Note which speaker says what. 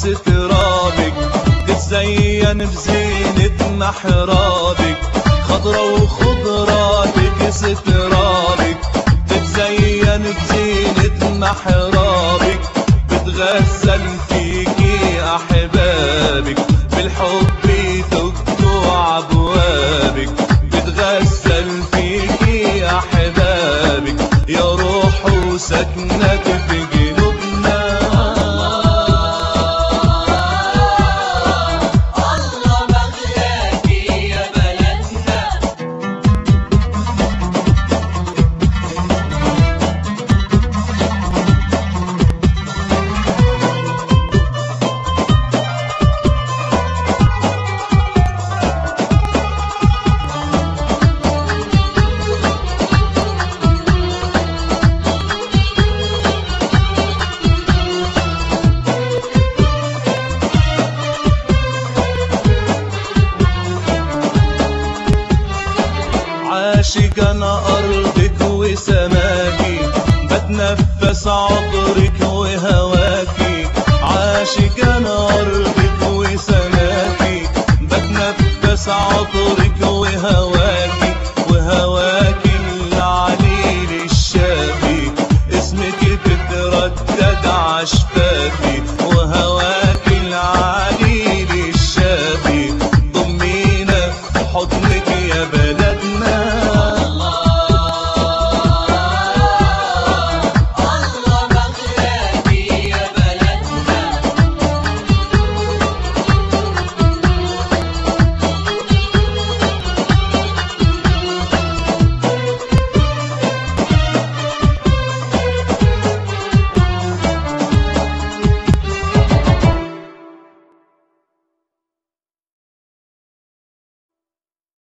Speaker 1: سترابك تتزين بزينة محرابك. خضرة وخضراتك سترابك تتزين بزينة محرابك. بتغسل فيكي أحبابك بالحب تقطع أبوابك بتغسل فيكي أحبابك يا روح وسكنك في عليك أنا أرضك وسماكي بتنفس عطرك وهواكي. عاشق أنا أرضك وسماكي بتنفس عطرك وهواكي. وهواكي العليل الشافي اسمك تتردد عشفافي. وهواكي العليل الشافي ضمينا حضنك يا بلد